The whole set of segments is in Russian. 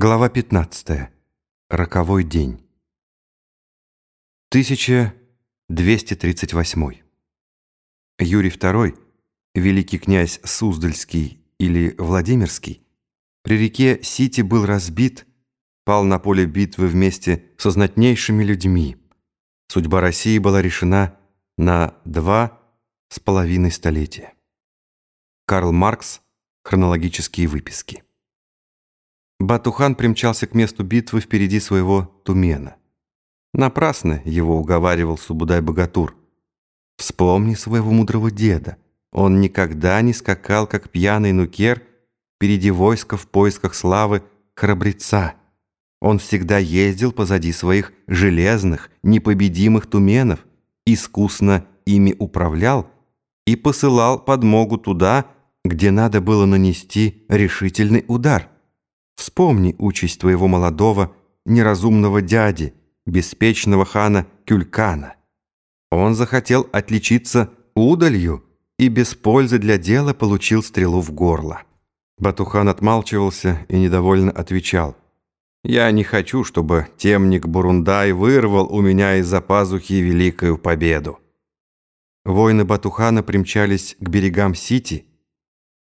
Глава 15. Роковой день. 1238. Юрий II, великий князь Суздальский или Владимирский, при реке Сити был разбит, пал на поле битвы вместе со знатнейшими людьми. Судьба России была решена на два с половиной столетия. Карл Маркс. Хронологические выписки. Батухан примчался к месту битвы впереди своего Тумена. Напрасно его уговаривал Субудай-богатур. Вспомни своего мудрого деда. Он никогда не скакал, как пьяный нукер, впереди войска в поисках славы храбреца. Он всегда ездил позади своих железных, непобедимых туменов, искусно ими управлял и посылал подмогу туда, где надо было нанести решительный удар. Вспомни участь твоего молодого, неразумного дяди, беспечного хана Кюлькана. Он захотел отличиться удалью и без пользы для дела получил стрелу в горло. Батухан отмалчивался и недовольно отвечал. «Я не хочу, чтобы темник Бурундай вырвал у меня из-за пазухи великую победу». Воины Батухана примчались к берегам Сити,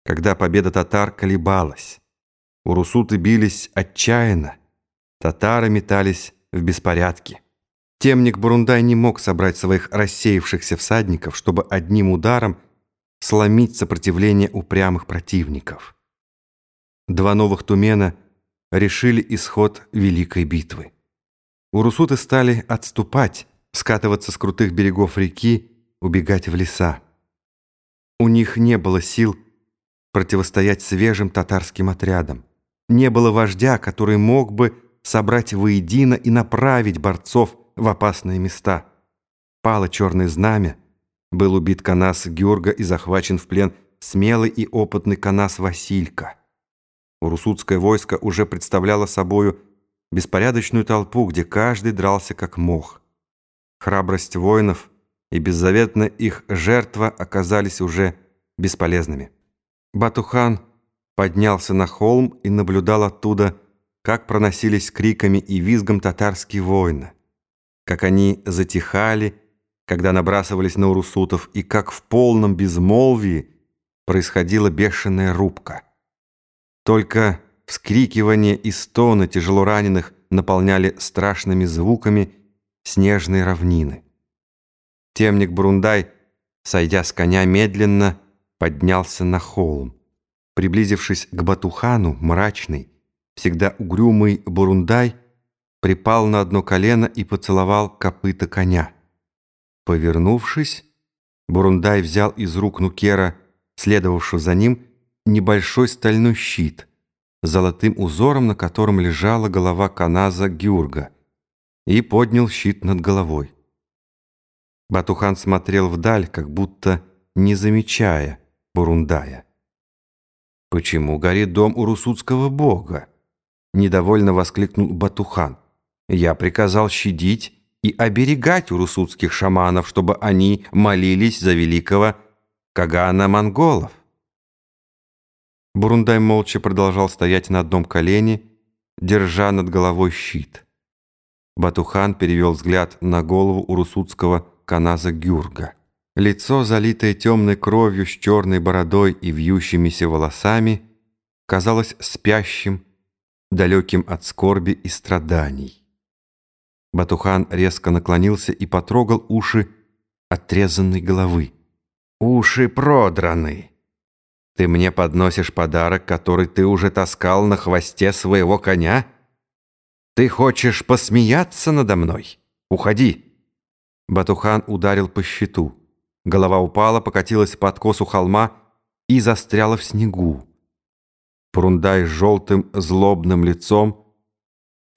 когда победа татар колебалась. Урусуты бились отчаянно, татары метались в беспорядке. Темник Бурундай не мог собрать своих рассеявшихся всадников, чтобы одним ударом сломить сопротивление упрямых противников. Два новых тумена решили исход великой битвы. Урусуты стали отступать, скатываться с крутых берегов реки, убегать в леса. У них не было сил противостоять свежим татарским отрядам. Не было вождя, который мог бы собрать воедино и направить борцов в опасные места. Пало черное знамя, был убит Канас Георга и захвачен в плен смелый и опытный Канас Василька. Урусутское войско уже представляло собою беспорядочную толпу, где каждый дрался как мог. Храбрость воинов и беззаветно их жертва оказались уже бесполезными. Батухан поднялся на холм и наблюдал оттуда, как проносились криками и визгом татарские воины, как они затихали, когда набрасывались на урусутов, и как в полном безмолвии происходила бешеная рубка. Только вскрикивание и стоны тяжелораненых наполняли страшными звуками снежные равнины. Темник Бурундай, сойдя с коня медленно, поднялся на холм. Приблизившись к Батухану, мрачный, всегда угрюмый Бурундай припал на одно колено и поцеловал копыта коня. Повернувшись, Бурундай взял из рук Нукера, следовавшего за ним, небольшой стальной щит, золотым узором на котором лежала голова Каназа Гюрга, и поднял щит над головой. Батухан смотрел вдаль, как будто не замечая Бурундая. «Почему горит дом у русудского бога?» Недовольно воскликнул Батухан. «Я приказал щадить и оберегать у русудских шаманов, чтобы они молились за великого Кагана монголов». Бурундай молча продолжал стоять на одном колене, держа над головой щит. Батухан перевел взгляд на голову урусутского каназа Гюрга. Лицо, залитое темной кровью с черной бородой и вьющимися волосами, казалось спящим, далеким от скорби и страданий. Батухан резко наклонился и потрогал уши отрезанной головы. «Уши продраны! Ты мне подносишь подарок, который ты уже таскал на хвосте своего коня? Ты хочешь посмеяться надо мной? Уходи!» Батухан ударил по щиту. Голова упала, покатилась по откосу холма и застряла в снегу. Прундай с желтым злобным лицом,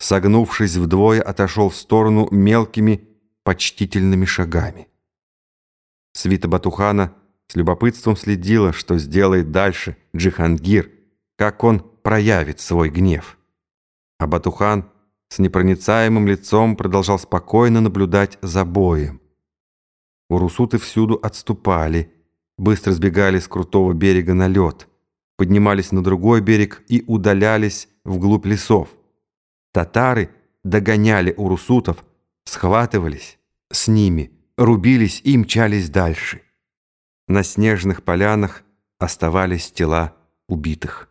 согнувшись вдвое, отошел в сторону мелкими почтительными шагами. Свита Батухана с любопытством следила, что сделает дальше Джихангир, как он проявит свой гнев. А Батухан с непроницаемым лицом продолжал спокойно наблюдать за боем. Урусуты всюду отступали, быстро сбегали с крутого берега на лед, поднимались на другой берег и удалялись вглубь лесов. Татары догоняли урусутов, схватывались с ними, рубились и мчались дальше. На снежных полянах оставались тела убитых.